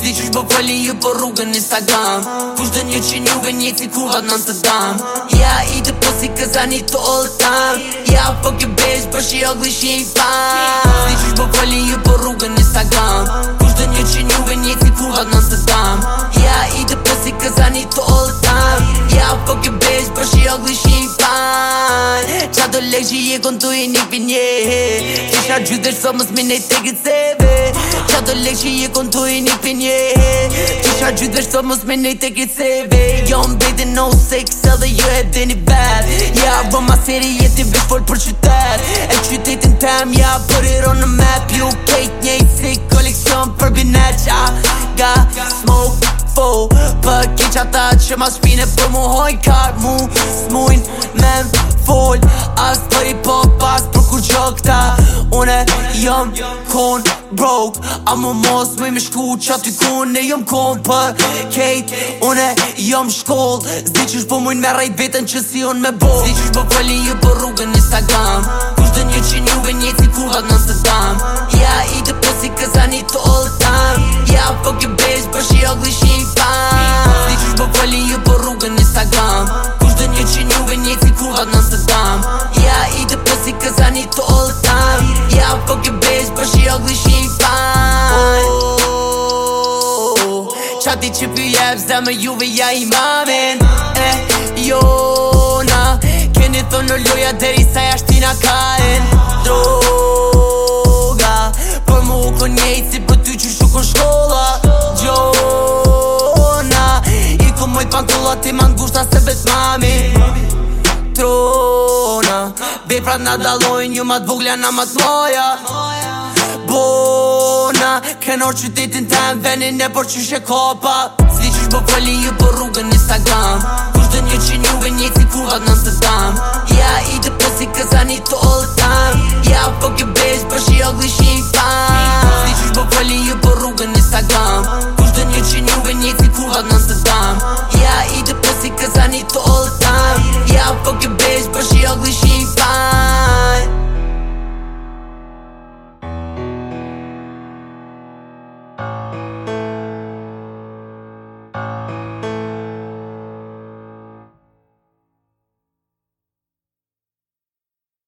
She po walking up the rug Instagram, just don't you think you gonna give it for another time. Yeah, eat it pretty cuz I need for all time. Yeah, fuck your bitch but she ugly she fine. She just walking up the rug on Instagram, just don't you think you gonna give it for another time. Yeah, eat it pretty cuz I need for all time. Yeah, fuck your bitch but she ugly she fine do lek që je kon tu i një pinje Isha gjyder sot mës minë e tekit seve Qa do lek që je kon tu i një pinje Isha gjyder sot mës minë e tekit seve Jo më bejti no sex edhe jo e dini bad Ja vë ma seri jeti vi fol për qytet E qytetin tem ja për i ro në map Ju kejt një i si koleksion për binet Qa ga smoke po, Për keq ata që ma shpine për mu hojn kart Mu s'muin me më fol past Për i po past për kur gjë këta Une jëm kon broke A më mos me më shku që aty kun Ne jëm kon për kejt Une jëm shkoll Zdi që shpo mujnë me rajt vetën që si unë me bo Zdi që shpo këllin ju për rrugën Instagram Kusht dë një që njuve një si kurat në së dam Ja i të posi këzani të all the time Ja fuck you bitch për shi ugly shi pan Zdi që shpo këllin ju për rrugën Instagram Instagram out, fuck your bitch But she ugly, she ain't fine oh, Qati që pi jebs, dhe juve ja i mamin Eh, jo, na Keni thonë në loja deri sa jashtina ka Droga Por mu u kon si për ty që shukon shkolla Gjo, na I kon mojt pankolla ti mangushta se bet mamin Mami veprat na dalojnë Ju ma të vuglja na ma të moja Bona Kenor qytetin të më venin e por që shë kopa Si që shbë po fali ju për po rrugën një sagam Kus dë një që njëve një si kurvat në të tam Ja i të posi këza të all the time Ja fuck po you bitch për shi ogli shi i fan Si fali ju për rrugën një sagam Kus dë një që njëve një si kurvat në të tam Ja i të posi këza të all the time Ja fuck you bitch për shi